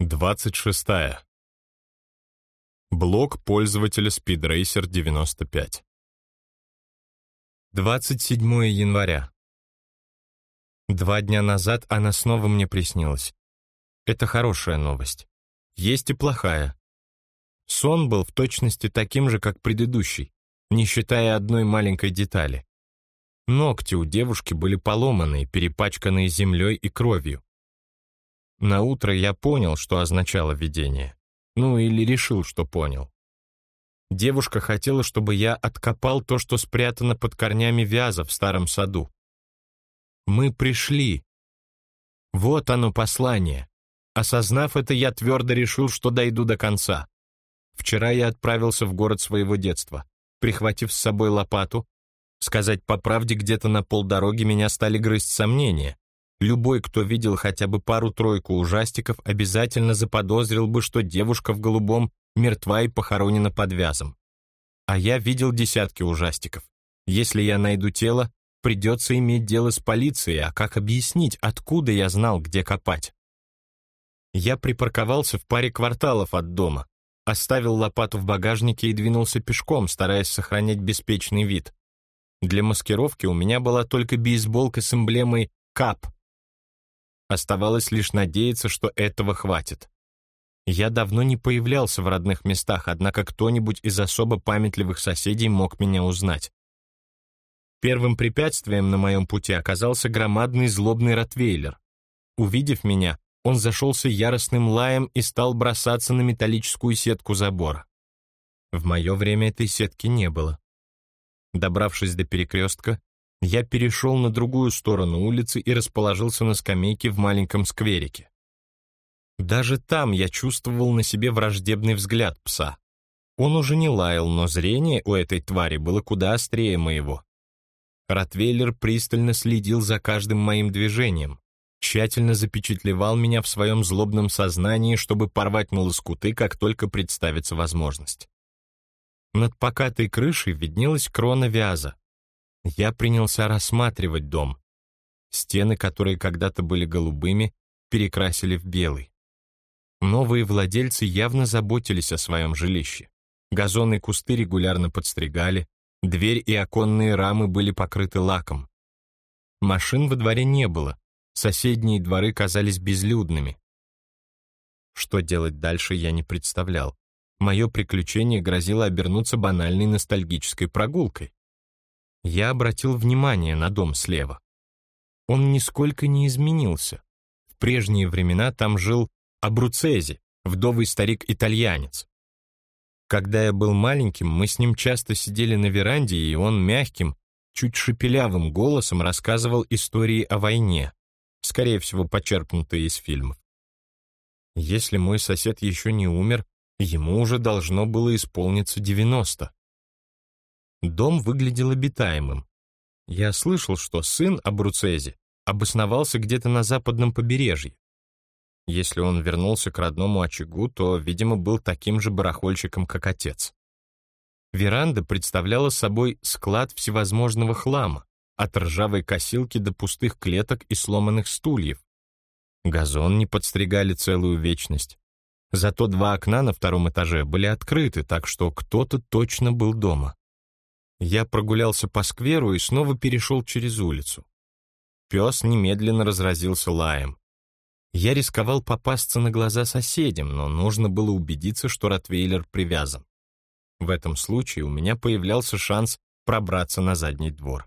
26. Блок пользователя SpeedRacer 95. 27 января. Два дня назад она снова мне приснилась. Это хорошая новость. Есть и плохая. Сон был в точности таким же, как предыдущий, не считая одной маленькой детали. Ногти у девушки были поломанные, перепачканные землей и кровью. На утро я понял, что означало видение. Ну, или решил, что понял. Девушка хотела, чтобы я откопал то, что спрятано под корнями вяза в старом саду. Мы пришли. Вот оно послание. Осознав это, я твердо решил, что дойду до конца. Вчера я отправился в город своего детства, прихватив с собой лопату. Сказать по правде, где-то на полдороги меня стали грызть сомнения. Любой, кто видел хотя бы пару-тройку ужастиков, обязательно заподозрил бы, что девушка в голубом мертва и похоронена под вязом. А я видел десятки ужастиков. Если я найду тело, придется иметь дело с полицией, а как объяснить, откуда я знал, где копать? Я припарковался в паре кварталов от дома, оставил лопату в багажнике и двинулся пешком, стараясь сохранять беспечный вид. Для маскировки у меня была только бейсболка с эмблемой «КАП», Оставалось лишь надеяться, что этого хватит. Я давно не появлялся в родных местах, однако кто-нибудь из особо памятливых соседей мог меня узнать. Первым препятствием на моем пути оказался громадный злобный ротвейлер. Увидев меня, он зашелся яростным лаем и стал бросаться на металлическую сетку забора. В мое время этой сетки не было. Добравшись до перекрестка, я перешел на другую сторону улицы и расположился на скамейке в маленьком скверике. Даже там я чувствовал на себе враждебный взгляд пса. Он уже не лаял, но зрение у этой твари было куда острее моего. Ротвейлер пристально следил за каждым моим движением, тщательно запечатлевал меня в своем злобном сознании, чтобы порвать на лоскуты, как только представится возможность. Над покатой крышей виднелась крона вяза, я принялся рассматривать дом. Стены, которые когда-то были голубыми, перекрасили в белый. Новые владельцы явно заботились о своем жилище. Газоны и кусты регулярно подстригали, дверь и оконные рамы были покрыты лаком. Машин во дворе не было, соседние дворы казались безлюдными. Что делать дальше, я не представлял. Мое приключение грозило обернуться банальной ностальгической прогулкой я обратил внимание на дом слева. Он нисколько не изменился. В прежние времена там жил Абруцези, вдовый старик-итальянец. Когда я был маленьким, мы с ним часто сидели на веранде, и он мягким, чуть шепелявым голосом рассказывал истории о войне, скорее всего, почерпнутые из фильмов. Если мой сосед еще не умер, ему уже должно было исполниться 90. Дом выглядел обитаемым. Я слышал, что сын Абруцези обосновался где-то на западном побережье. Если он вернулся к родному очагу, то, видимо, был таким же барахольщиком, как отец. Веранда представляла собой склад всевозможного хлама, от ржавой косилки до пустых клеток и сломанных стульев. Газон не подстригали целую вечность. Зато два окна на втором этаже были открыты, так что кто-то точно был дома. Я прогулялся по скверу и снова перешел через улицу. Пес немедленно разразился лаем. Я рисковал попасться на глаза соседям, но нужно было убедиться, что Ротвейлер привязан. В этом случае у меня появлялся шанс пробраться на задний двор.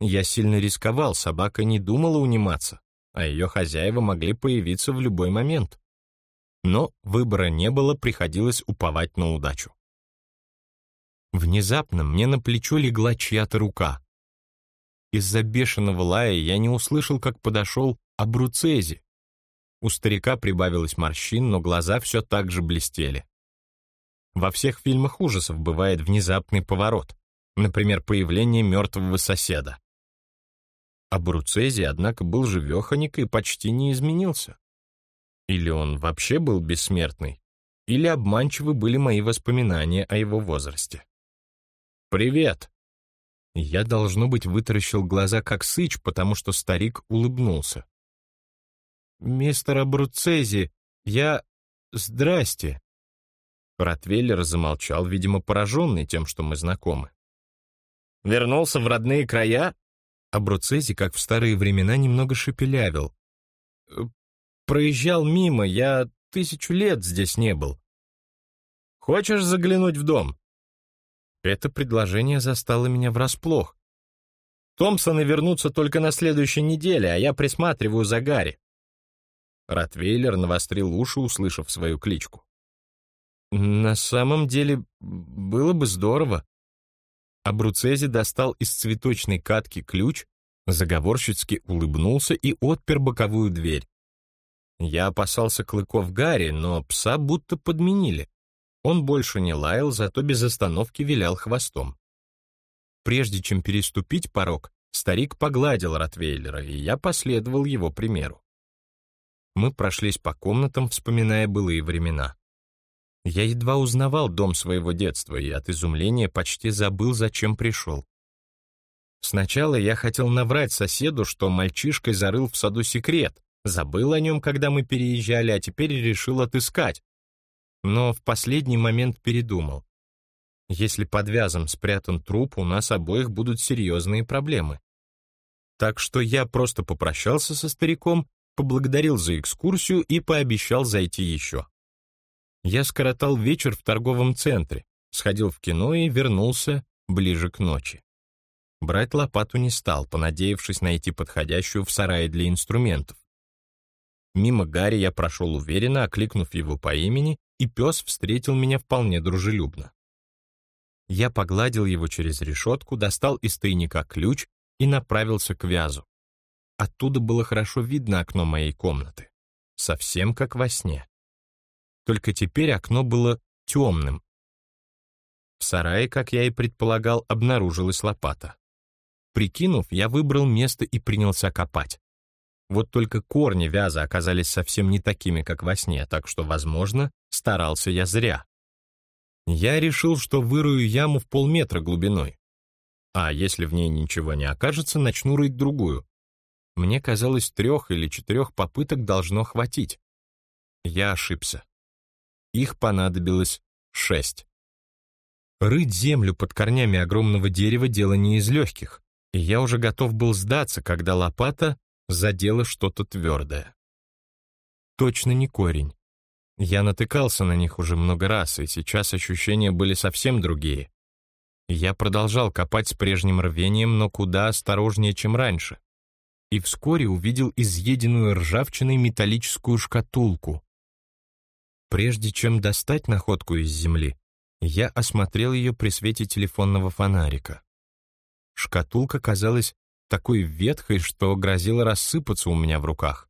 Я сильно рисковал, собака не думала униматься, а ее хозяева могли появиться в любой момент. Но выбора не было, приходилось уповать на удачу. Внезапно мне на плечо легла чья-то рука. Из-за бешеного лая я не услышал, как подошел Абруцези. У старика прибавилось морщин, но глаза все так же блестели. Во всех фильмах ужасов бывает внезапный поворот, например, появление мертвого соседа. Абруцези, однако, был живеханик и почти не изменился. Или он вообще был бессмертный, или обманчивы были мои воспоминания о его возрасте. «Привет!» Я, должно быть, вытаращил глаза как сыч, потому что старик улыбнулся. «Мистер Абруцези, Я... Здрасте. Ротвейлер замолчал, видимо, пораженный тем, что мы знакомы. Вернулся в родные края? А Бруцези, как в старые времена, немного шепелявил. «Э, проезжал мимо, я тысячу лет здесь не был. Хочешь заглянуть в дом? Это предложение застало меня врасплох. Томпсоны вернутся только на следующей неделе, а я присматриваю за Гарри. Ротвейлер навострил уши, услышав свою кличку. На самом деле, было бы здорово. А Бруцези достал из цветочной катки ключ, заговорщицки улыбнулся и отпер боковую дверь. Я опасался клыков Гарри, но пса будто подменили. Он больше не лаял, зато без остановки вилял хвостом. Прежде чем переступить порог, старик погладил Ротвейлера, и я последовал его примеру. Мы прошлись по комнатам, вспоминая былые времена. Я едва узнавал дом своего детства и от изумления почти забыл, зачем пришел. Сначала я хотел наврать соседу, что мальчишкой зарыл в саду секрет, забыл о нем, когда мы переезжали, а теперь решил отыскать. Но в последний момент передумал. Если под вязом спрятан труп, у нас обоих будут серьезные проблемы. Так что я просто попрощался со стариком, поблагодарил за экскурсию и пообещал зайти еще. Я скоротал вечер в торговом центре, сходил в кино и вернулся ближе к ночи. Брать лопату не стал, понадеявшись найти подходящую в сарае для инструментов. Мимо Гарри я прошел уверенно, окликнув его по имени, и пес встретил меня вполне дружелюбно. Я погладил его через решетку, достал из тайника ключ и направился к вязу. Оттуда было хорошо видно окно моей комнаты. Совсем как во сне. Только теперь окно было темным. В сарае, как я и предполагал, обнаружилась лопата. Прикинув, я выбрал место и принялся копать. Вот только корни вяза оказались совсем не такими, как во сне, так что, возможно, старался я зря. Я решил, что вырую яму в полметра глубиной. А если в ней ничего не окажется, начну рыть другую. Мне казалось, трех или четырех попыток должно хватить. Я ошибся. Их понадобилось шесть. Рыть землю под корнями огромного дерева — дело не из легких, и я уже готов был сдаться, когда лопата задела что-то твердое. Точно не корень. Я натыкался на них уже много раз, и сейчас ощущения были совсем другие. Я продолжал копать с прежним рвением, но куда осторожнее, чем раньше. И вскоре увидел изъеденную ржавчиной металлическую шкатулку. Прежде чем достать находку из земли, я осмотрел ее при свете телефонного фонарика. Шкатулка казалась такой ветхой, что грозила рассыпаться у меня в руках.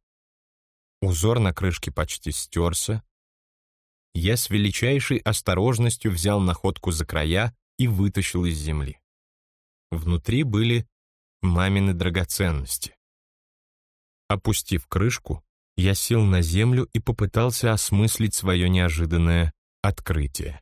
Узор на крышке почти стерся, я с величайшей осторожностью взял находку за края и вытащил из земли. Внутри были мамины драгоценности. Опустив крышку, я сел на землю и попытался осмыслить свое неожиданное открытие.